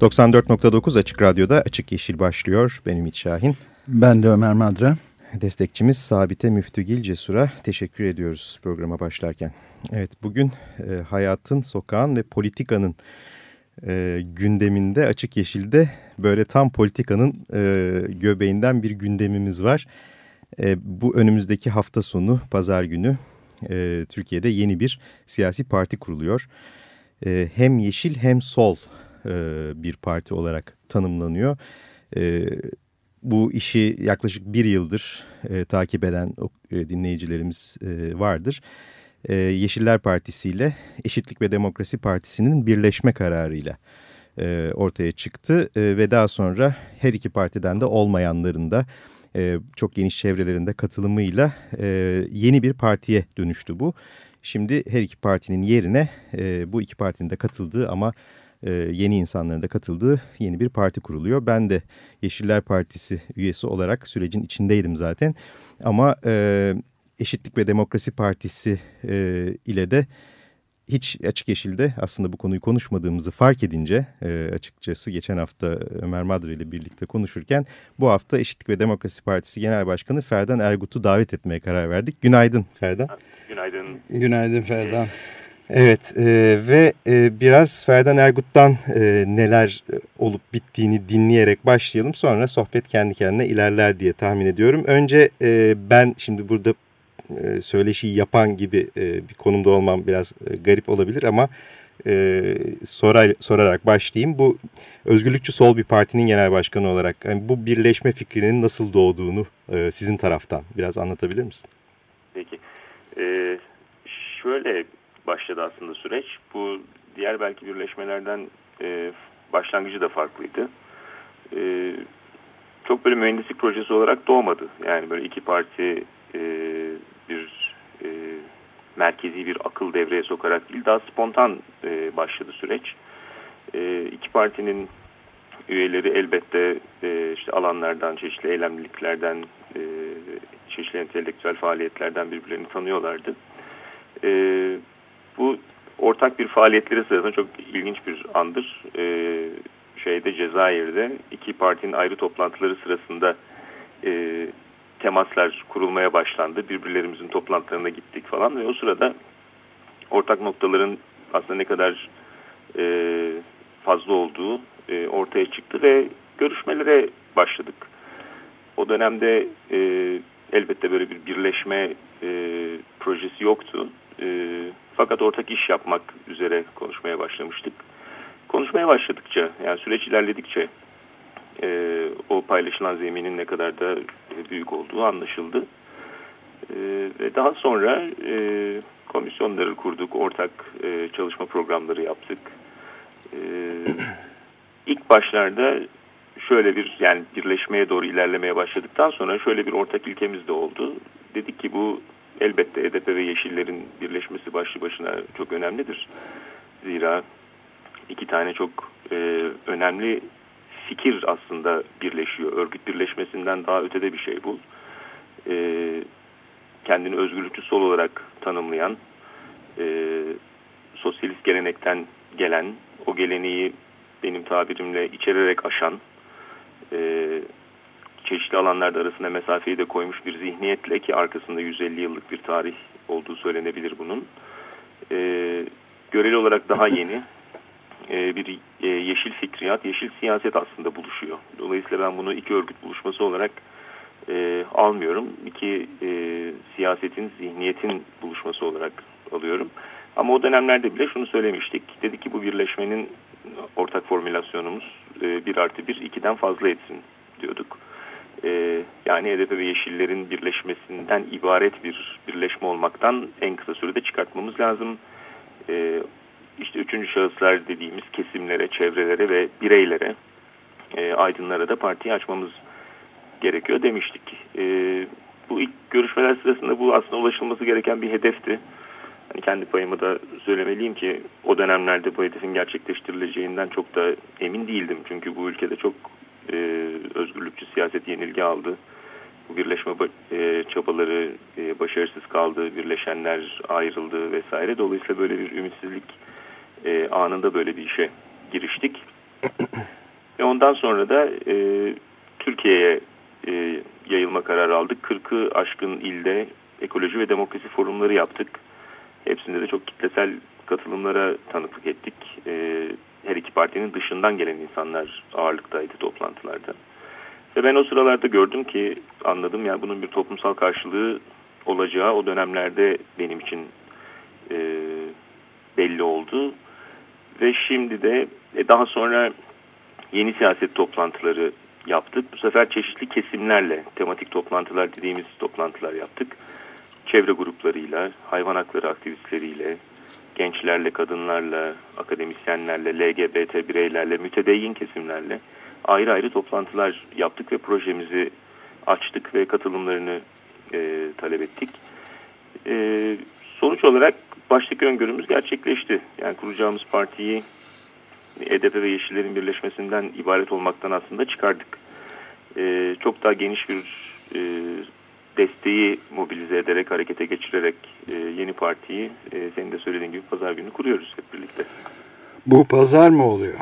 ...94.9 Açık Radyo'da Açık Yeşil başlıyor. Ben Ümit Şahin. Ben de Ömer Madra. Destekçimiz Sabite Müftügil Cesur'a teşekkür ediyoruz programa başlarken. Evet bugün e, hayatın, sokağın ve politikanın e, gündeminde Açık Yeşil'de böyle tam politikanın e, göbeğinden bir gündemimiz var. E, bu önümüzdeki hafta sonu pazar günü e, Türkiye'de yeni bir siyasi parti kuruluyor. E, hem yeşil hem sol e, bir parti olarak tanımlanıyor. E, bu işi yaklaşık bir yıldır e, takip eden dinleyicilerimiz vardır. Yeşiller Partisi ile Eşitlik ve Demokrasi Partisi'nin birleşme kararıyla ortaya çıktı. Ve daha sonra her iki partiden de olmayanların da çok geniş çevrelerinde katılımıyla yeni bir partiye dönüştü bu. Şimdi her iki partinin yerine bu iki partinin de katıldığı ama e, yeni insanların da katıldığı yeni bir parti kuruluyor. Ben de Yeşiller Partisi üyesi olarak sürecin içindeydim zaten. Ama e, Eşitlik ve Demokrasi Partisi e, ile de hiç Açık Yeşil'de aslında bu konuyu konuşmadığımızı fark edince e, açıkçası geçen hafta Ömer Madre ile birlikte konuşurken bu hafta Eşitlik ve Demokrasi Partisi Genel Başkanı Ferdan Ergut'u davet etmeye karar verdik. Günaydın Ferdan. Günaydın. Günaydın Ferdan. Evet e, ve e, biraz Ferdan Ergut'tan e, neler olup bittiğini dinleyerek başlayalım. Sonra sohbet kendi kendine ilerler diye tahmin ediyorum. Önce e, ben şimdi burada e, söyleşiyi yapan gibi e, bir konumda olmam biraz e, garip olabilir ama e, sorar, sorarak başlayayım. Bu Özgürlükçü Sol bir partinin genel başkanı olarak yani bu birleşme fikrinin nasıl doğduğunu e, sizin taraftan biraz anlatabilir misin? Peki. Ee, şöyle başladı aslında süreç. Bu diğer belki birleşmelerden e, başlangıcı da farklıydı. E, çok böyle mühendislik projesi olarak doğmadı. Yani böyle iki parti e, bir e, merkezi bir akıl devreye sokarak değil daha spontan e, başladı süreç. E, iki partinin üyeleri elbette e, işte alanlardan, çeşitli eylemliliklerden, e, çeşitli entelektüel faaliyetlerden birbirlerini tanıyorlardı. E, ortak bir faaliyetleri sırasında çok ilginç bir andır. E, şeyde Cezayir'de iki partinin ayrı toplantıları sırasında e, temaslar kurulmaya başlandı. Birbirlerimizin toplantılarına gittik falan ve o sırada ortak noktaların aslında ne kadar e, fazla olduğu e, ortaya çıktı ve görüşmelere başladık. O dönemde e, elbette böyle bir birleşme e, projesi yoktu. E, fakat ortak iş yapmak üzere konuşmaya başlamıştık. Konuşmaya başladıkça yani süreç ilerledikçe e, o paylaşılan zeminin ne kadar da büyük olduğu anlaşıldı. E, ve daha sonra e, komisyonları kurduk, ortak e, çalışma programları yaptık. E, ilk başlarda şöyle bir yani birleşmeye doğru ilerlemeye başladıktan sonra şöyle bir ortak ilkemiz de oldu. Dedik ki bu elbette HDP ve Yeşillerin birleşmesi başlı başına çok önemlidir. Zira iki tane çok e, önemli fikir aslında birleşiyor. Örgüt birleşmesinden daha ötede bir şey bu. E, kendini özgürlükçü sol olarak tanımlayan, e, sosyalist gelenekten gelen, o geleneği benim tabirimle içererek aşan, e, çeşitli alanlarda arasında mesafeyi de koymuş bir zihniyetle ki arkasında 150 yıllık bir tarih olduğu söylenebilir bunun. E, göreli olarak daha yeni e, bir e, yeşil fikriyat, yeşil siyaset aslında buluşuyor. Dolayısıyla ben bunu iki örgüt buluşması olarak e, almıyorum. İki e, siyasetin, zihniyetin buluşması olarak alıyorum. Ama o dönemlerde bile şunu söylemiştik. Dedik ki bu birleşmenin ortak formülasyonumuz e, 1 artı 1, 2'den fazla etsin diyorduk. E, yani HDP ve Yeşillerin birleşmesinden ibaret bir birleşme olmaktan en kısa sürede çıkartmamız lazım. E, işte üçüncü şahıslar dediğimiz kesimlere, çevrelere ve bireylere e, aydınlara da partiyi açmamız gerekiyor demiştik. E, bu ilk görüşmeler sırasında bu aslında ulaşılması gereken bir hedefti. Hani kendi payımı da söylemeliyim ki o dönemlerde bu hedefin gerçekleştirileceğinden çok da emin değildim. Çünkü bu ülkede çok e, özgürlükçü siyaset yenilgi aldı. Bu birleşme e, çabaları e, başarısız kaldı, birleşenler ayrıldı vesaire. Dolayısıyla böyle bir ümitsizlik e, anında böyle bir işe giriştik. Ve ondan sonra da e, Türkiye'ye e, yayılma kararı aldık. 40'ı aşkın ilde ekoloji ve demokrasi forumları yaptık. Hepsinde de çok kitlesel katılımlara tanıklık ettik. E, her iki partinin dışından gelen insanlar ağırlıktaydı toplantılarda. Ve ben o sıralarda gördüm ki anladım yani bunun bir toplumsal karşılığı olacağı o dönemlerde benim için e, belli oldu. Ve şimdi de e, daha sonra yeni siyaset toplantıları yaptık. Bu sefer çeşitli kesimlerle tematik toplantılar dediğimiz toplantılar yaptık. Çevre gruplarıyla, hayvan hakları aktivistleriyle, gençlerle, kadınlarla, akademisyenlerle, LGBT bireylerle, mütedeyyin kesimlerle ayrı ayrı toplantılar yaptık ve projemizi açtık ve katılımlarını e, talep ettik. E, sonuç olarak baştaki öngörümüz gerçekleşti. Yani kuracağımız partiyi EDP ve Yeşillerin birleşmesinden ibaret olmaktan aslında çıkardık. E, çok daha geniş bir e, desteği mobilize ederek, harekete geçirerek e, yeni partiyi e, senin de söylediğin gibi pazar günü kuruyoruz hep birlikte. Bu pazar mı oluyor?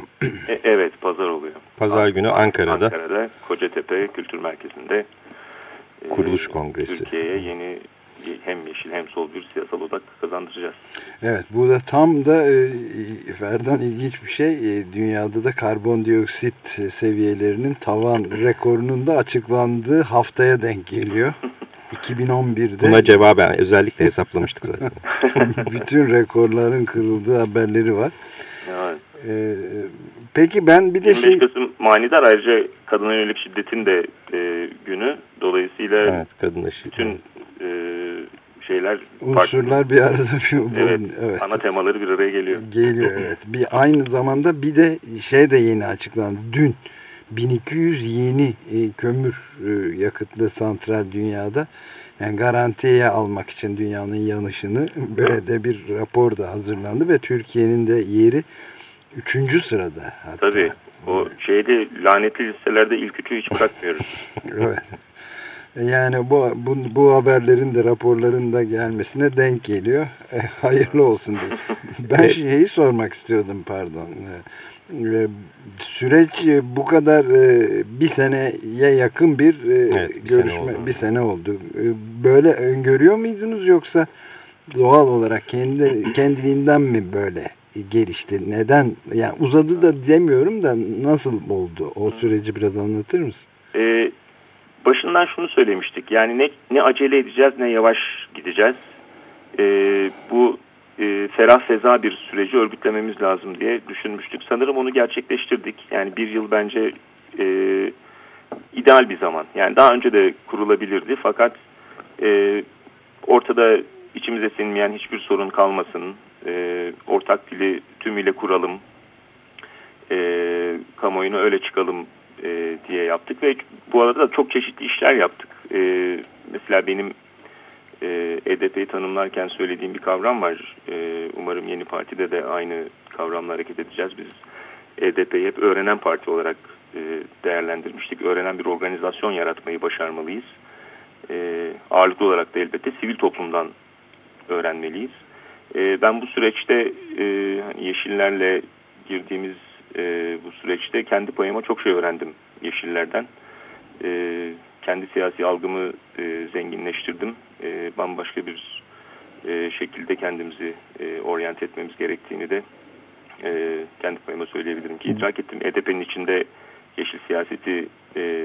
E, evet, pazar oluyor. Pazar günü Ankara'da. Ankara'da, Kocatepe Kültür Merkezi'nde. E, Kuruluş Kongresi. Türkiye'ye yeni hem yeşil hem sol bir siyasal odak kazandıracağız. Evet bu da tam da e, Ferdan ilginç bir şey. E, dünyada da karbondioksit seviyelerinin tavan rekorunun da açıklandığı haftaya denk geliyor. 2011'de. Buna cevaben özellikle hesaplamıştık zaten. bütün rekorların kırıldığı haberleri var. Evet. Ee, peki ben bir de 25 şey... Kasım manidar ayrıca kadına yönelik şiddetin de e, günü. Dolayısıyla evet, kadına şiddet. bütün e, şeyler unsurlar bir arada evet, evet, ana temaları bir araya geliyor. Geliyor evet. Bir aynı zamanda bir de şey de yeni açıklandı. Dün 1200 yeni e, kömür e, yakıtlı santral dünyada yani garantiye almak için dünyanın yanışını böyle de bir rapor da hazırlandı ve Türkiye'nin de yeri üçüncü sırada. Hatta. Tabii. O şeyde lanetli listelerde ilk üçü hiç bırakmıyoruz. evet. Yani bu, bu, bu haberlerin de raporların da gelmesine denk geliyor. E, hayırlı olsun diye. Ben şeyi sormak istiyordum pardon. E, süreç e, bu kadar e, bir seneye yakın bir, e, evet, bir görüşme sene bir sene oldu. E, böyle öngörüyor muydunuz yoksa doğal olarak kendi kendiliğinden mi böyle gelişti? Neden? Yani uzadı da demiyorum da nasıl oldu? O süreci biraz anlatır mısın? Ee, başından şunu söylemiştik. Yani ne, ne acele edeceğiz ne yavaş gideceğiz. Ee, bu e, ferah feza bir süreci örgütlememiz lazım diye düşünmüştük. Sanırım onu gerçekleştirdik. Yani bir yıl bence e, ideal bir zaman. Yani daha önce de kurulabilirdi fakat e, ortada içimize sinmeyen hiçbir sorun kalmasın. E, ortak dili tümüyle kuralım. E, kamuoyuna öyle çıkalım e, diye yaptık ve bu arada da çok çeşitli işler yaptık. E, mesela benim e, EDP'yi tanımlarken söylediğim bir kavram var. E, umarım yeni partide de aynı kavramla hareket edeceğiz. Biz EDP'yi hep öğrenen parti olarak e, değerlendirmiştik. Öğrenen bir organizasyon yaratmayı başarmalıyız. E, ağırlıklı olarak da elbette sivil toplumdan öğrenmeliyiz. E, ben bu süreçte e, hani Yeşillerle girdiğimiz e, bu süreçte kendi payıma çok şey öğrendim Yeşillerden. E, kendi siyasi algımı e, zenginleştirdim. E, bambaşka bir e, şekilde kendimizi e, oryant etmemiz gerektiğini de e, kendi payıma söyleyebilirim ki idrak ettim. EDP'nin içinde yeşil siyaseti e,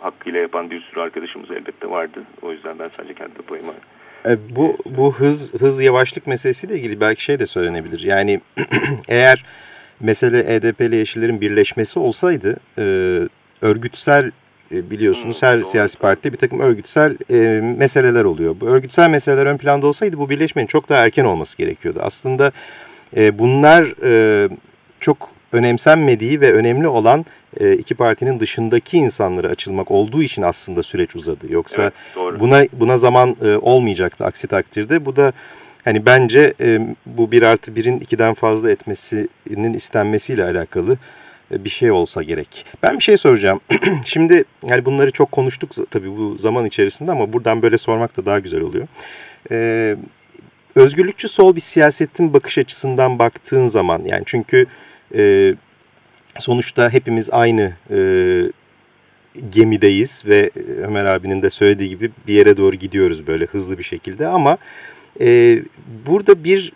hakkıyla yapan bir sürü arkadaşımız elbette vardı. O yüzden ben sadece kendi payıma e, bu bu hız hız yavaşlık meselesiyle ilgili belki şey de söylenebilir. Yani eğer mesele EDP ile Yeşillerin birleşmesi olsaydı e, örgütsel e, biliyorsunuz her siyasi partide bir takım örgütsel e, meseleler oluyor. Bu örgütsel meseleler ön planda olsaydı bu birleşmenin çok daha erken olması gerekiyordu. Aslında e, bunlar e, çok önemsenmediği ve önemli olan e, iki partinin dışındaki insanlara açılmak olduğu için aslında süreç uzadı. Yoksa evet, doğru. buna buna zaman e, olmayacaktı aksi takdirde. Bu da hani bence e, bu bir artı birin ikiden fazla etmesinin istenmesiyle alakalı e, bir şey olsa gerek. Ben bir şey soracağım. Şimdi yani bunları çok konuştuk tabii bu zaman içerisinde ama buradan böyle sormak da daha güzel oluyor. Ee, özgürlükçü sol bir siyasetin bakış açısından baktığın zaman yani çünkü e, sonuçta hepimiz aynı e, gemideyiz ve Ömer abinin de söylediği gibi bir yere doğru gidiyoruz böyle hızlı bir şekilde ama e, burada bir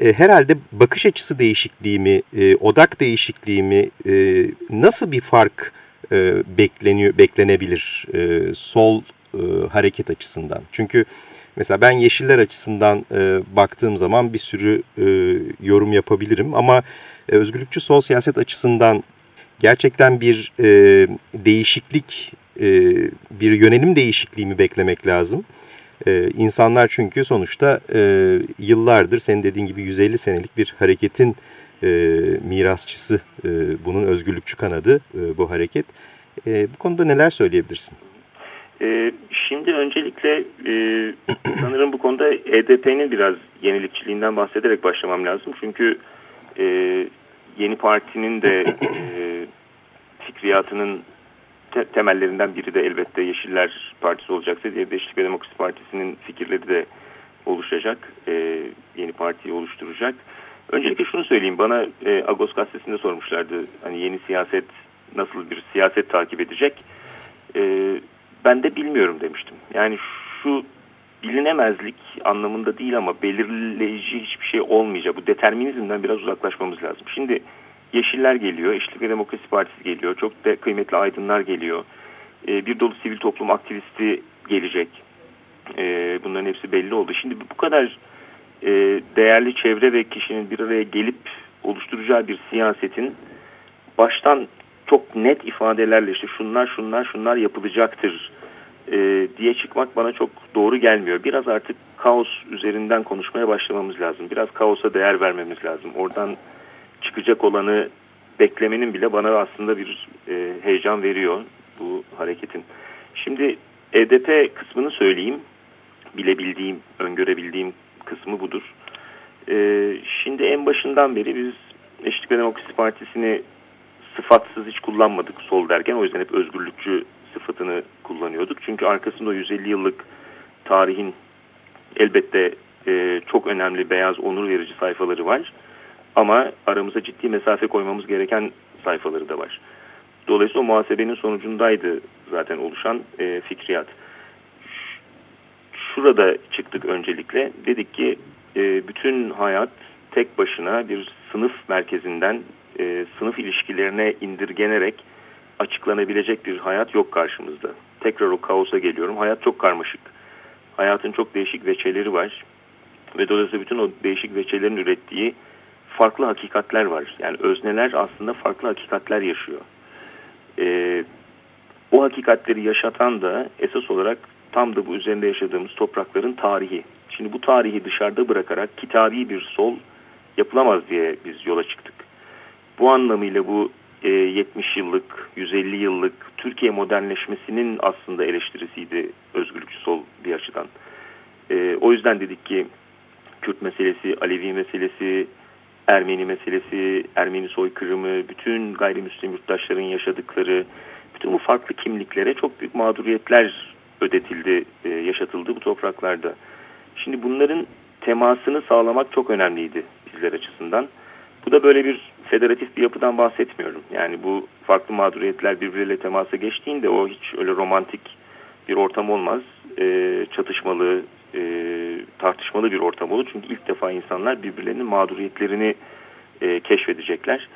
e, herhalde bakış açısı değişikliği mi, e, odak değişikliği mi, e, nasıl bir fark e, bekleniyor, beklenebilir e, sol e, hareket açısından? Çünkü mesela ben yeşiller açısından e, baktığım zaman bir sürü e, yorum yapabilirim ama e, özgürlükçü sol siyaset açısından gerçekten bir e, değişiklik, e, bir yönelim değişikliği mi beklemek lazım? Ee, insanlar çünkü sonuçta e, yıllardır senin dediğin gibi 150 senelik bir hareketin e, mirasçısı, e, bunun özgürlükçü kanadı e, bu hareket. E, bu konuda neler söyleyebilirsin? E, şimdi öncelikle e, sanırım bu konuda EDP'nin biraz yenilikçiliğinden bahsederek başlamam lazım. Çünkü e, yeni partinin de fikriyatının te temellerinden biri de elbette Yeşiller Partisi olacaksa diye Beşlik ve Demokrasi Partisi'nin fikirleri de oluşacak. E, yeni partiyi oluşturacak. Öncelikle şunu söyleyeyim. Bana e, Agos gazetesinde sormuşlardı. Hani yeni siyaset nasıl bir siyaset takip edecek? E, ben de bilmiyorum demiştim. Yani şu bilinemezlik anlamında değil ama belirleyici hiçbir şey olmayacak. Bu determinizmden biraz uzaklaşmamız lazım. Şimdi Yeşiller geliyor, Eşitlik ve Demokrasi Partisi geliyor, çok da kıymetli aydınlar geliyor. E, bir dolu sivil toplum aktivisti gelecek. E, bunların hepsi belli oldu. Şimdi bu kadar e, değerli çevre ve kişinin bir araya gelip oluşturacağı bir siyasetin baştan çok net ifadelerle işte şunlar şunlar şunlar yapılacaktır e, diye çıkmak bana çok doğru gelmiyor. Biraz artık kaos üzerinden konuşmaya başlamamız lazım. Biraz kaosa değer vermemiz lazım. Oradan çıkacak olanı beklemenin bile bana aslında bir e, heyecan veriyor bu hareketin. Şimdi EDP kısmını söyleyeyim. Bilebildiğim, öngörebildiğim kısmı budur. E, şimdi en başından beri biz Eşitlik ve Demokrasi Partisi'ni sıfatsız hiç kullanmadık sol derken. O yüzden hep özgürlükçü sıfatını kullanıyorduk. Çünkü arkasında o 150 yıllık tarihin elbette e, çok önemli beyaz onur verici sayfaları var. Ama aramıza ciddi mesafe koymamız gereken sayfaları da var. Dolayısıyla o muhasebenin sonucundaydı zaten oluşan e, fikriyat. Şurada çıktık öncelikle. Dedik ki e, bütün hayat tek başına bir sınıf merkezinden e, sınıf ilişkilerine indirgenerek açıklanabilecek bir hayat yok karşımızda. Tekrar o kaosa geliyorum. Hayat çok karmaşık. Hayatın çok değişik veçeleri var. Ve dolayısıyla bütün o değişik veçelerin ürettiği farklı hakikatler var. Yani özneler aslında farklı hakikatler yaşıyor. Ee, o hakikatleri yaşatan da esas olarak tam da bu üzerinde yaşadığımız toprakların tarihi. Şimdi bu tarihi dışarıda bırakarak kitabi bir sol yapılamaz diye biz yola çıktık. Bu anlamıyla bu e, 70 yıllık, 150 yıllık Türkiye modernleşmesinin aslında eleştirisiydi özgürlükçü sol bir açıdan. E, o yüzden dedik ki Kürt meselesi, Alevi meselesi, Ermeni meselesi, Ermeni soykırımı, bütün gayrimüslim yurttaşların yaşadıkları, bütün bu farklı kimliklere çok büyük mağduriyetler ödetildi, e, yaşatıldı bu topraklarda. Şimdi bunların temasını sağlamak çok önemliydi bizler açısından. Bu da böyle bir federatif bir yapıdan bahsetmiyorum. Yani bu farklı mağduriyetler birbiriyle temasa geçtiğinde o hiç öyle romantik bir ortam olmaz. E, çatışmalı, e, tartışmalı bir ortam olur. Çünkü ilk defa insanlar birbirlerinin mağduriyetlerini e, keşfedecekler.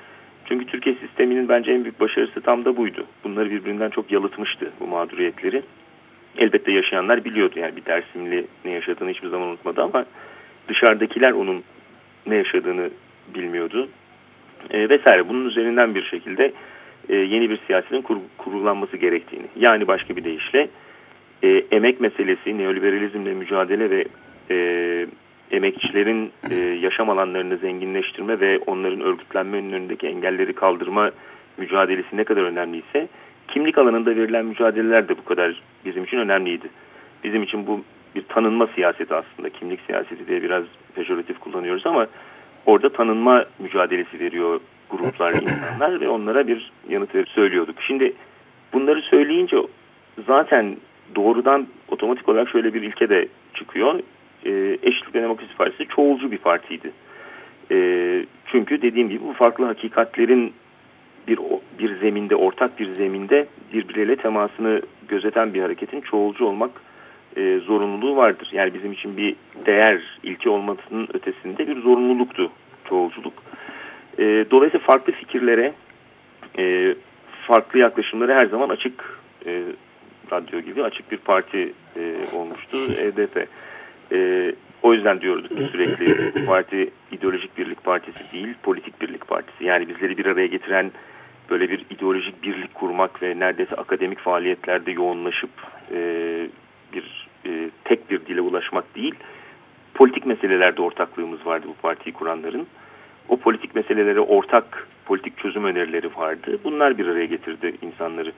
Çünkü Türkiye sisteminin bence en büyük başarısı tam da buydu. Bunları birbirinden çok yalıtmıştı bu mağduriyetleri. Elbette yaşayanlar biliyordu yani bir Dersimli ne yaşadığını hiçbir zaman unutmadı ama dışarıdakiler onun ne yaşadığını bilmiyordu. E, vesaire bunun üzerinden bir şekilde e, yeni bir siyasetin kur, kurulanması gerektiğini yani başka bir deyişle e, emek meselesi, neoliberalizmle mücadele ve e, emekçilerin e, yaşam alanlarını zenginleştirme ve onların örgütlenme önündeki engelleri kaldırma mücadelesi ne kadar önemliyse kimlik alanında verilen mücadeleler de bu kadar bizim için önemliydi. Bizim için bu bir tanınma siyaseti aslında. Kimlik siyaseti diye biraz pejoratif kullanıyoruz ama orada tanınma mücadelesi veriyor gruplar, insanlar ve onlara bir yanıt söylüyorduk. Şimdi bunları söyleyince zaten doğrudan otomatik olarak şöyle bir ilke de çıkıyor. E, Eşitlik ve Demokrasi Partisi çoğulcu bir partiydi. E, çünkü dediğim gibi bu farklı hakikatlerin bir bir zeminde, ortak bir zeminde birbirleriyle temasını gözeten bir hareketin çoğulcu olmak e, zorunluluğu vardır. Yani bizim için bir değer, ilke olmasının ötesinde bir zorunluluktu çoğulculuk. E, dolayısıyla farklı fikirlere, e, farklı yaklaşımlara her zaman açık e, radyo gibi açık bir parti e, olmuştu EDP. E, o yüzden diyorduk ki sürekli parti ideolojik birlik partisi değil, politik birlik partisi. Yani bizleri bir araya getiren böyle bir ideolojik birlik kurmak ve neredeyse akademik faaliyetlerde yoğunlaşıp e, bir e, tek bir dile ulaşmak değil, politik meselelerde ortaklığımız vardı bu partiyi kuranların. O politik meselelere ortak politik çözüm önerileri vardı. Bunlar bir araya getirdi insanları.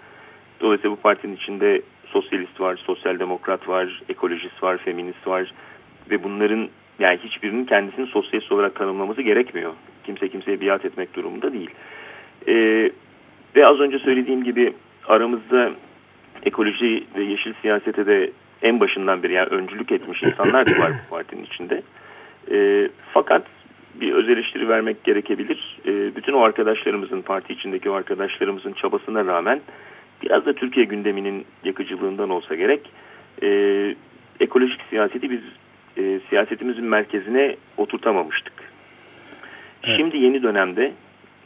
Dolayısıyla bu partinin içinde sosyalist var, sosyal demokrat var, ekolojist var, feminist var ve bunların yani hiçbirinin kendisini sosyalist olarak tanımlaması gerekmiyor. Kimse kimseye biat etmek durumunda değil. Ee, ve az önce söylediğim gibi aramızda ekoloji ve yeşil siyasete de en başından beri yani öncülük etmiş insanlar da var bu partinin içinde. E, fakat bir öz eleştiri vermek gerekebilir. E, bütün o arkadaşlarımızın, parti içindeki o arkadaşlarımızın çabasına rağmen biraz da Türkiye gündeminin yakıcılığından olsa gerek e, ekolojik siyaseti biz e, siyasetimizin merkezine oturtamamıştık. Evet. Şimdi yeni dönemde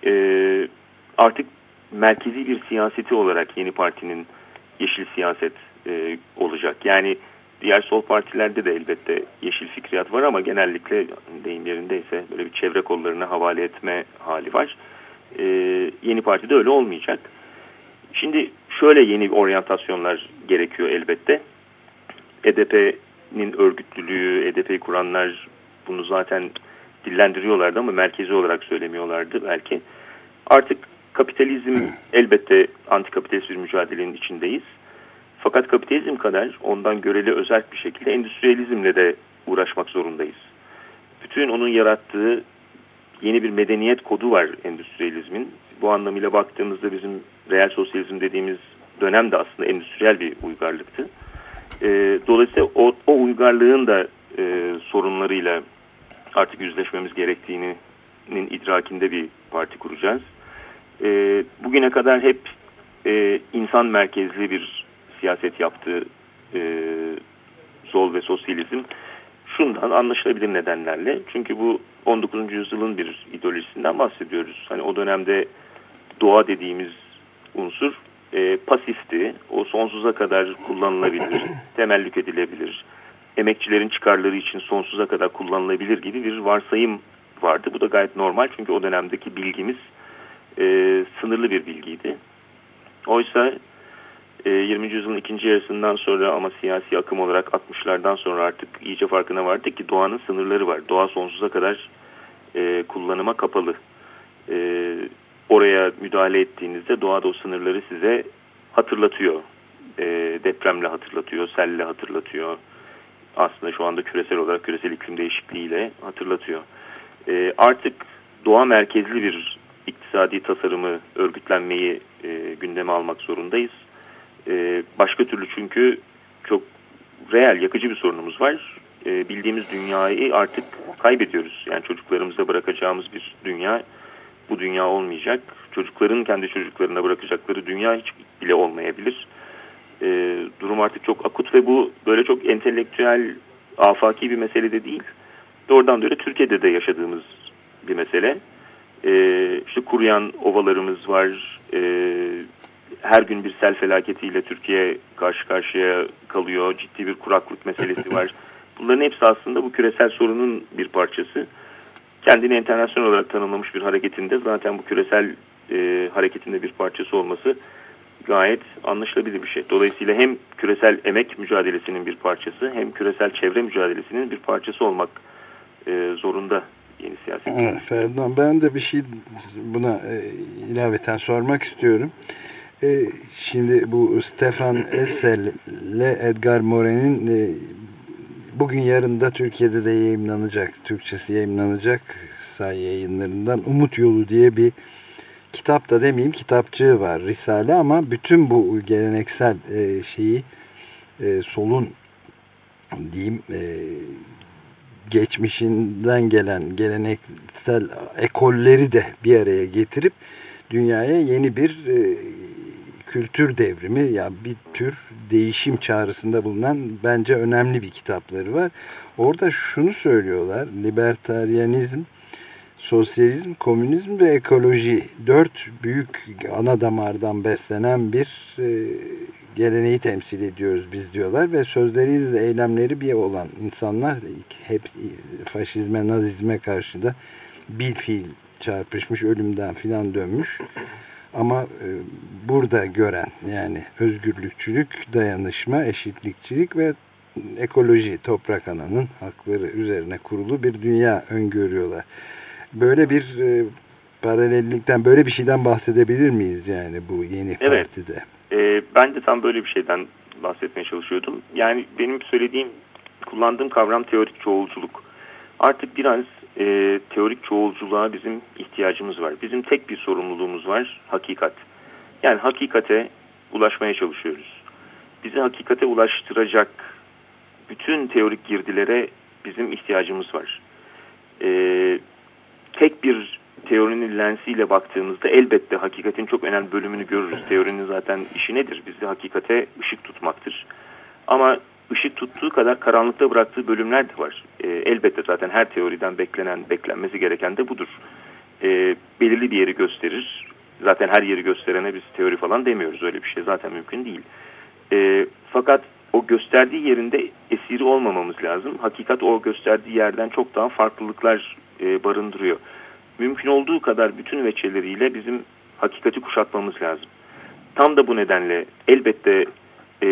e, artık merkezi bir siyaseti olarak yeni partinin yeşil siyaset e, olacak. Yani diğer sol partilerde de elbette yeşil fikriyat var ama genellikle deyim yerindeyse böyle bir çevre kollarına havale etme hali var. E, yeni partide öyle olmayacak. Şimdi şöyle yeni oryantasyonlar gerekiyor elbette. EDP'nin örgütlülüğü, EDP'yi kuranlar bunu zaten dillendiriyorlardı ama merkezi olarak söylemiyorlardı belki. Artık kapitalizm elbette antikapitalist bir mücadelenin içindeyiz. Fakat kapitalizm kadar ondan göreli özel bir şekilde endüstriyalizmle de uğraşmak zorundayız. Bütün onun yarattığı yeni bir medeniyet kodu var endüstriyalizmin. Bu anlamıyla baktığımızda bizim reel sosyalizm dediğimiz dönem de aslında endüstriyel bir uygarlıktı. E, dolayısıyla o, o uygarlığın da e, sorunlarıyla artık yüzleşmemiz gerektiğinin idrakinde bir parti kuracağız. E, bugüne kadar hep e, insan merkezli bir siyaset yaptığı e, sol ve sosyalizm şundan anlaşılabilir nedenlerle. Çünkü bu 19. yüzyılın bir ideolojisinden bahsediyoruz. Hani o dönemde doğa dediğimiz unsur e, pasifti. O sonsuza kadar kullanılabilir, temellük edilebilir. Emekçilerin çıkarları için sonsuza kadar kullanılabilir gibi bir varsayım vardı. Bu da gayet normal çünkü o dönemdeki bilgimiz e, sınırlı bir bilgiydi. Oysa e, 20. yüzyılın ikinci yarısından sonra ama siyasi akım olarak 60'lardan sonra artık iyice farkına vardık ki doğanın sınırları var. Doğa sonsuza kadar e, kullanıma kapalı. E, oraya müdahale ettiğinizde doğada o sınırları size hatırlatıyor. E, depremle hatırlatıyor, selle hatırlatıyor. Aslında şu anda küresel olarak küresel iklim değişikliğiyle hatırlatıyor. E, artık doğa merkezli bir iktisadi tasarımı, örgütlenmeyi e, gündeme almak zorundayız. E, başka türlü çünkü çok reel, yakıcı bir sorunumuz var. E, bildiğimiz dünyayı artık kaybediyoruz. Yani çocuklarımıza bırakacağımız bir dünya bu dünya olmayacak. Çocukların kendi çocuklarına bırakacakları dünya hiç bile olmayabilir. E, durum artık çok akut ve bu böyle çok entelektüel, afaki bir mesele de değil. Doğrudan doğru Türkiye'de de yaşadığımız bir mesele. E, işte kuruyan ovalarımız var. E, her gün bir sel felaketiyle Türkiye karşı karşıya kalıyor. Ciddi bir kuraklık meselesi var. Bunların hepsi aslında bu küresel sorunun bir parçası. Kendini internasyonel olarak tanımlamış bir hareketinde zaten bu küresel e, hareketinde bir parçası olması gayet anlaşılabilir bir şey. Dolayısıyla hem küresel emek mücadelesinin bir parçası hem küresel çevre mücadelesinin bir parçası olmak e, zorunda yeni siyaset. Ferdan ben de bir şey buna e, ilaveten sormak istiyorum. E, şimdi bu Stefan Essel ile Edgar Morin'in e, bugün yarın da Türkiye'de de yayınlanacak, Türkçesi yayınlanacak say yayınlarından Umut Yolu diye bir kitap da demeyeyim kitapçığı var Risale ama bütün bu geleneksel e, şeyi e, solun diyeyim e, geçmişinden gelen geleneksel ekolleri de bir araya getirip dünyaya yeni bir e, kültür devrimi ya yani bir tür değişim çağrısında bulunan bence önemli bir kitapları var. Orada şunu söylüyorlar. Libertaryanizm, sosyalizm, komünizm ve ekoloji dört büyük ana damardan beslenen bir e, geleneği temsil ediyoruz biz diyorlar ve sözleriyle eylemleri bir olan insanlar hep faşizme, nazizme karşı da bir fiil çarpışmış, ölümden filan dönmüş. Ama e, burada gören yani özgürlükçülük, dayanışma, eşitlikçilik ve ekoloji, toprak ananın hakları üzerine kurulu bir dünya öngörüyorlar. Böyle bir e, paralellikten, böyle bir şeyden bahsedebilir miyiz yani bu yeni evet. partide? E, ben de tam böyle bir şeyden bahsetmeye çalışıyordum. Yani benim söylediğim, kullandığım kavram teorik çoğulculuk. Artık biraz e, teorik çoğulculuğa bizim ihtiyacımız var. Bizim tek bir sorumluluğumuz var, hakikat. Yani hakikate ulaşmaya çalışıyoruz. Bizi hakikate ulaştıracak bütün teorik girdilere bizim ihtiyacımız var. E, tek bir teorinin lensiyle baktığımızda elbette hakikatin çok önemli bölümünü görürüz. Teorinin zaten işi nedir? Bizi hakikate ışık tutmaktır. Ama ışık tuttuğu kadar karanlıkta bıraktığı bölümler de var. E, elbette zaten her teoriden beklenen, beklenmesi gereken de budur. E, belirli bir yeri gösterir. Zaten her yeri gösterene biz teori falan demiyoruz. Öyle bir şey zaten mümkün değil. E, fakat o gösterdiği yerinde esiri olmamamız lazım. Hakikat o gösterdiği yerden çok daha farklılıklar e, barındırıyor. Mümkün olduğu kadar bütün veçeleriyle bizim hakikati kuşatmamız lazım. Tam da bu nedenle elbette e,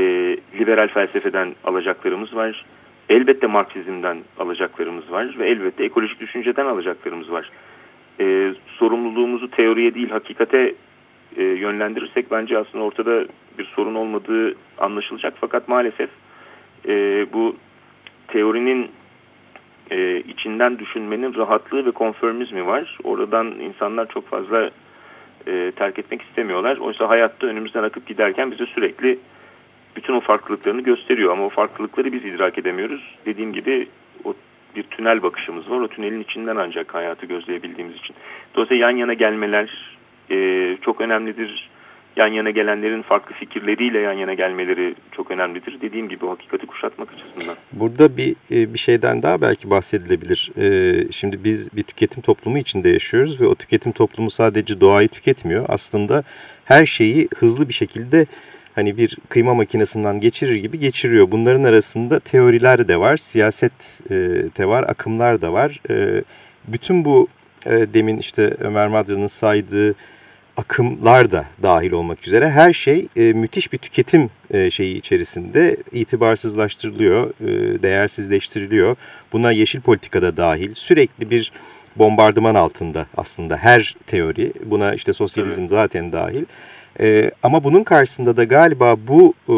liberal felsefeden alacaklarımız var. Elbette Marksizmden alacaklarımız var ve elbette ekolojik düşünceden alacaklarımız var. E, sorumluluğumuzu teoriye değil hakikate e, yönlendirirsek bence aslında ortada bir sorun olmadığı anlaşılacak. Fakat maalesef e, bu teorinin e, içinden düşünmenin rahatlığı ve konformizmi var. Oradan insanlar çok fazla e, terk etmek istemiyorlar. Oysa hayatta önümüzden akıp giderken bize sürekli bütün o farklılıklarını gösteriyor. Ama o farklılıkları biz idrak edemiyoruz. Dediğim gibi o bir tünel bakışımız var. O tünelin içinden ancak hayatı gözleyebildiğimiz için. Dolayısıyla yan yana gelmeler e, çok önemlidir yan yana gelenlerin farklı fikirleriyle yan yana gelmeleri çok önemlidir. Dediğim gibi o hakikati kuşatmak açısından. Burada bir e, bir şeyden daha belki bahsedilebilir. E, şimdi biz bir tüketim toplumu içinde yaşıyoruz ve o tüketim toplumu sadece doğayı tüketmiyor. Aslında her şeyi hızlı bir şekilde hani bir kıyma makinesinden geçirir gibi geçiriyor. Bunların arasında teoriler de var, siyaset e, de var, akımlar da var. Bütün bu demin işte Ömer Madra'nın saydığı akımlar da dahil olmak üzere her şey e, müthiş bir tüketim e, şeyi içerisinde itibarsızlaştırılıyor, e, değersizleştiriliyor. Buna yeşil politikada dahil sürekli bir bombardıman altında aslında her teori. Buna işte sosyalizm evet. zaten dahil. E, ama bunun karşısında da galiba bu e,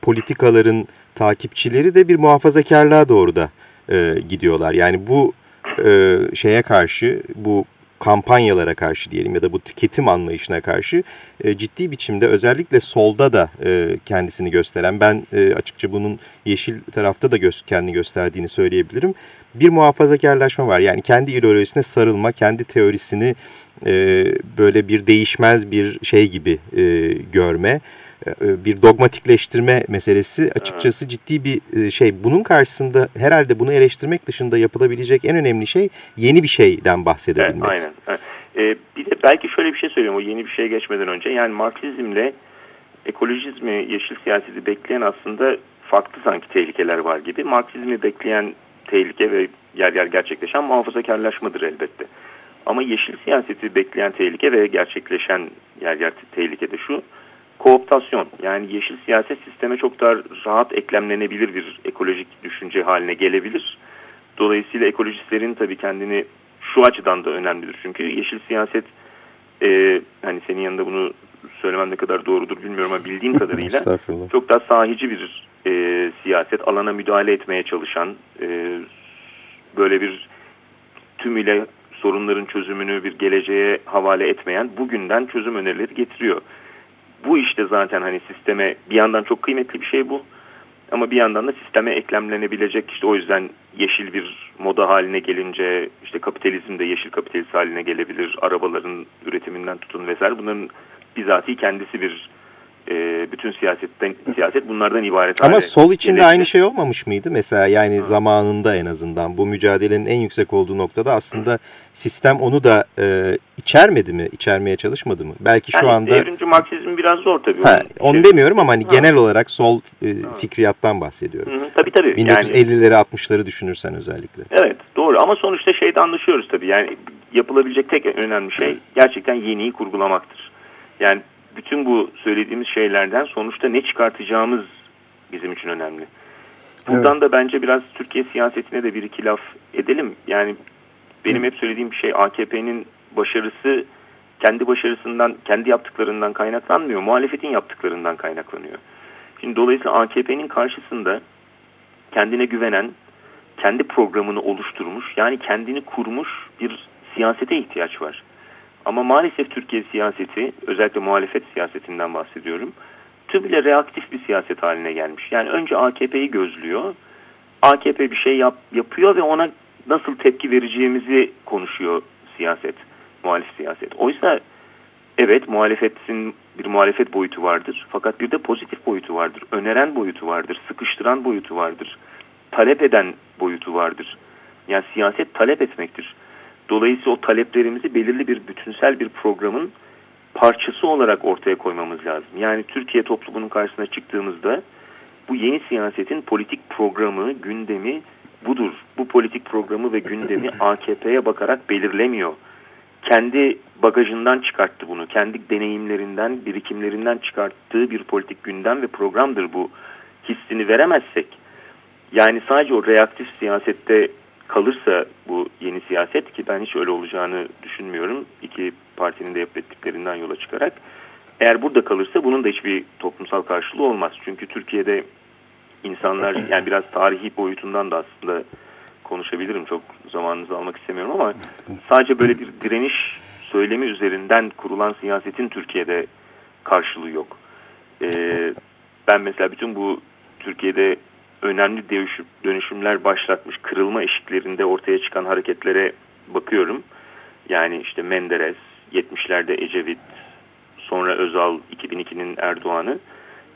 politikaların takipçileri de bir muhafazakarlığa doğru da e, gidiyorlar. Yani bu e, şeye karşı, bu kampanyalara karşı diyelim ya da bu tüketim anlayışına karşı e, ciddi biçimde özellikle solda da e, kendisini gösteren ben e, açıkça bunun yeşil tarafta da gö kendini gösterdiğini söyleyebilirim. Bir muhafazakarlaşma var yani kendi ideolojisine sarılma, kendi teorisini e, böyle bir değişmez bir şey gibi e, görme e, bir dogmatikleştirme meselesi açıkçası evet. ciddi bir e, şey. Bunun karşısında herhalde bunu eleştirmek dışında yapılabilecek en önemli şey yeni bir şeyden bahsedebilmek. Evet, aynen. Evet. Ee, bir de belki şöyle bir şey söyleyeyim o yeni bir şeye geçmeden önce. Yani Marksizmle ekolojizmi, yeşil siyaseti bekleyen aslında farklı sanki tehlikeler var gibi. Marksizmi bekleyen tehlike ve yer yer gerçekleşen muhafazakarlaşmadır elbette. Ama yeşil siyaseti bekleyen tehlike ve gerçekleşen yer yer tehlike de şu kooptasyon yani yeşil siyaset sisteme çok daha rahat eklemlenebilir bir ekolojik düşünce haline gelebilir. Dolayısıyla ekolojistlerin tabii kendini şu açıdan da önemlidir. Çünkü yeşil siyaset e, hani senin yanında bunu söylemem ne kadar doğrudur bilmiyorum ama bildiğim kadarıyla çok daha sahici bir e, siyaset. Alana müdahale etmeye çalışan e, böyle bir tümüyle sorunların çözümünü bir geleceğe havale etmeyen bugünden çözüm önerileri getiriyor. Bu işte zaten hani sisteme bir yandan çok kıymetli bir şey bu. Ama bir yandan da sisteme eklemlenebilecek işte o yüzden yeşil bir moda haline gelince işte kapitalizm de yeşil kapitalist haline gelebilir. Arabaların üretiminden tutun vesaire bunların bizatihi kendisi bir e, bütün siyasetten siyaset bunlardan ibaret. Ama sol için de aynı şey olmamış mıydı? Mesela yani Hı. zamanında en azından bu mücadelenin en yüksek olduğu noktada aslında Hı. sistem onu da e, içermedi mi? İçermeye çalışmadı mı? Belki şu yani anda... Devrimci Marksizm biraz zor tabii. Ha, onu şey... demiyorum ama hani ha. genel olarak sol e, fikriyattan bahsediyorum. Hı, tabii tabii. 1950'leri yani... 60'ları düşünürsen özellikle. Evet doğru ama sonuçta şeyde anlaşıyoruz tabii. Yani yapılabilecek tek önemli şey gerçekten yeniyi kurgulamaktır. Yani bütün bu söylediğimiz şeylerden sonuçta ne çıkartacağımız bizim için önemli. Buradan evet. da bence biraz Türkiye siyasetine de bir iki laf edelim. Yani benim hep söylediğim bir şey AKP'nin başarısı kendi başarısından, kendi yaptıklarından kaynaklanmıyor. Muhalefetin yaptıklarından kaynaklanıyor. Şimdi dolayısıyla AKP'nin karşısında kendine güvenen, kendi programını oluşturmuş, yani kendini kurmuş bir siyasete ihtiyaç var. Ama maalesef Türkiye siyaseti, özellikle muhalefet siyasetinden bahsediyorum, tümüyle reaktif bir siyaset haline gelmiş. Yani önce AKP'yi gözlüyor, AKP bir şey yap, yapıyor ve ona nasıl tepki vereceğimizi konuşuyor siyaset, muhalif siyaset. Oysa evet muhalefetin bir muhalefet boyutu vardır. Fakat bir de pozitif boyutu vardır. Öneren boyutu vardır. Sıkıştıran boyutu vardır. Talep eden boyutu vardır. Yani siyaset talep etmektir. Dolayısıyla o taleplerimizi belirli bir bütünsel bir programın parçası olarak ortaya koymamız lazım. Yani Türkiye toplumunun karşısına çıktığımızda bu yeni siyasetin politik programı, gündemi budur. Bu politik programı ve gündemi AKP'ye bakarak belirlemiyor. Kendi bagajından çıkarttı bunu. Kendi deneyimlerinden, birikimlerinden çıkarttığı bir politik gündem ve programdır bu. Hissini veremezsek, yani sadece o reaktif siyasette kalırsa bu yeni siyaset ki ben hiç öyle olacağını düşünmüyorum. İki partinin de yapettiklerinden yola çıkarak. Eğer burada kalırsa bunun da hiçbir toplumsal karşılığı olmaz. Çünkü Türkiye'de insanlar yani biraz tarihi boyutundan da aslında konuşabilirim. Çok zamanınızı almak istemiyorum ama sadece böyle bir direniş söylemi üzerinden kurulan siyasetin Türkiye'de karşılığı yok. Ee, ben mesela bütün bu Türkiye'de önemli dönüşümler başlatmış kırılma eşiklerinde ortaya çıkan hareketlere bakıyorum. Yani işte Menderes, 70'lerde Ecevit, sonra Özal, 2002'nin Erdoğan'ı.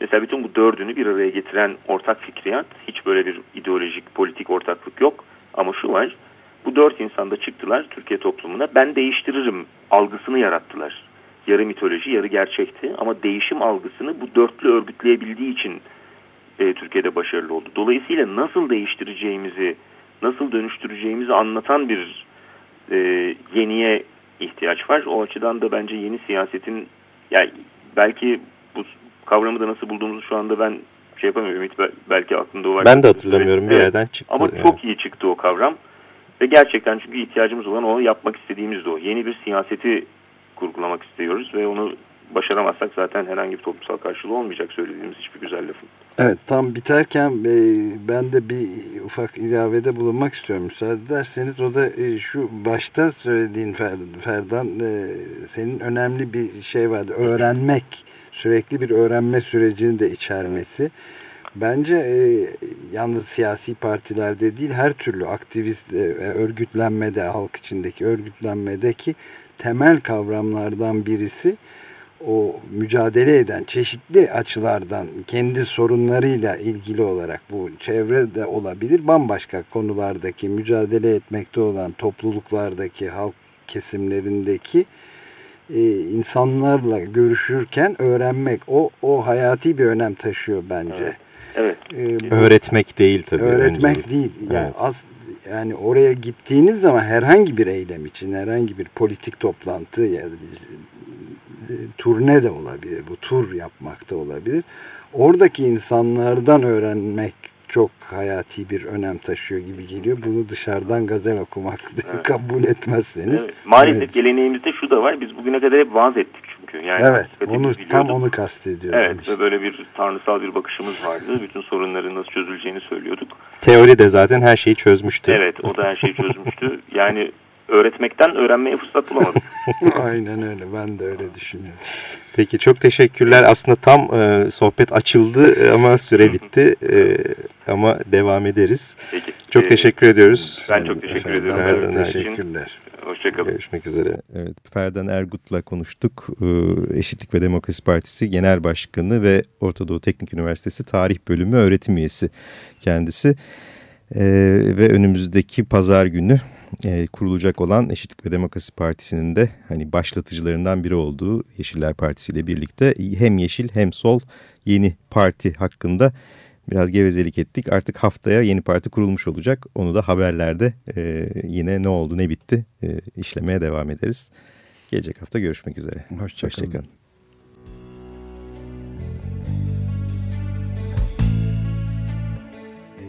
Mesela bütün bu dördünü bir araya getiren ortak fikriyat, hiç böyle bir ideolojik, politik ortaklık yok. Ama şu var, bu dört insanda çıktılar Türkiye toplumuna, ben değiştiririm algısını yarattılar. Yarı mitoloji, yarı gerçekti ama değişim algısını bu dörtlü örgütleyebildiği için e, Türkiye'de başarılı oldu. Dolayısıyla nasıl değiştireceğimizi, nasıl dönüştüreceğimizi anlatan bir e, yeniye ihtiyaç var. O açıdan da bence yeni siyasetin, yani belki bu kavramı da nasıl bulduğumuzu şu anda ben şey yapamıyorum. Ümit belki aklında o var. Ben de hatırlamıyorum bir yerden çıktı. Ama yani. çok iyi çıktı o kavram. Ve gerçekten çünkü ihtiyacımız olan o yapmak istediğimiz de o. Yeni bir siyaseti kurgulamak istiyoruz ve onu başaramazsak zaten herhangi bir toplumsal karşılığı olmayacak söylediğimiz hiçbir güzel lafın. Evet tam biterken e, ben de bir ufak ilavede bulunmak istiyorum müsaade ederseniz. O da e, şu başta söylediğin Ferdan e, senin önemli bir şey vardı. Öğrenmek, sürekli bir öğrenme sürecini de içermesi. Bence e, yalnız siyasi partilerde değil her türlü aktivist e, örgütlenmede, halk içindeki örgütlenmedeki temel kavramlardan birisi o mücadele eden çeşitli açılardan kendi sorunlarıyla ilgili olarak bu çevre de olabilir bambaşka konulardaki mücadele etmekte olan topluluklardaki halk kesimlerindeki e, insanlarla görüşürken öğrenmek o o hayati bir önem taşıyor bence. Evet. evet. Ee, öğretmek değil tabii. Öğretmek önce. değil. Yani evet. az yani oraya gittiğiniz zaman herhangi bir eylem için herhangi bir politik toplantı ya turne de olabilir. Bu tur yapmak da olabilir. Oradaki insanlardan öğrenmek çok hayati bir önem taşıyor gibi geliyor. Bunu dışarıdan gazel okumak evet. kabul etmezseniz. Evet. Maalesef evet. geleneğimizde şu da var. Biz bugüne kadar hep vaaz ettik çünkü. Yani evet. Onu, tam onu kastediyorum. Evet. Işte. Ve böyle bir tanrısal bir bakışımız vardı. Bütün sorunların nasıl çözüleceğini söylüyorduk. Teori de zaten her şeyi çözmüştü. Evet. O da her şeyi çözmüştü. yani öğretmekten öğrenmeye fırsat bulamadım. Aynen öyle. Ben de öyle düşünüyorum. Peki çok teşekkürler. Aslında tam e, sohbet açıldı e, ama süre bitti. E, ama devam ederiz. Peki. Çok ee, teşekkür ediyoruz. Ben çok teşekkür Efendim, ediyorum. Ferdan teşekkürler. Hoşçakalın. Görüşmek üzere. Evet, Ferdan Ergut'la konuştuk. Ee, Eşitlik ve Demokrasi Partisi Genel Başkanı ve Orta Doğu Teknik Üniversitesi Tarih Bölümü öğretim üyesi kendisi. Ee, ve önümüzdeki pazar günü e, kurulacak olan Eşitlik ve Demokrasi Partisi'nin de hani başlatıcılarından biri olduğu Yeşiller Partisi ile birlikte hem Yeşil hem Sol yeni parti hakkında biraz gevezelik ettik. Artık haftaya yeni parti kurulmuş olacak. Onu da haberlerde e, yine ne oldu ne bitti e, işlemeye devam ederiz. Gelecek hafta görüşmek üzere. Hoşçakalın. Hoşça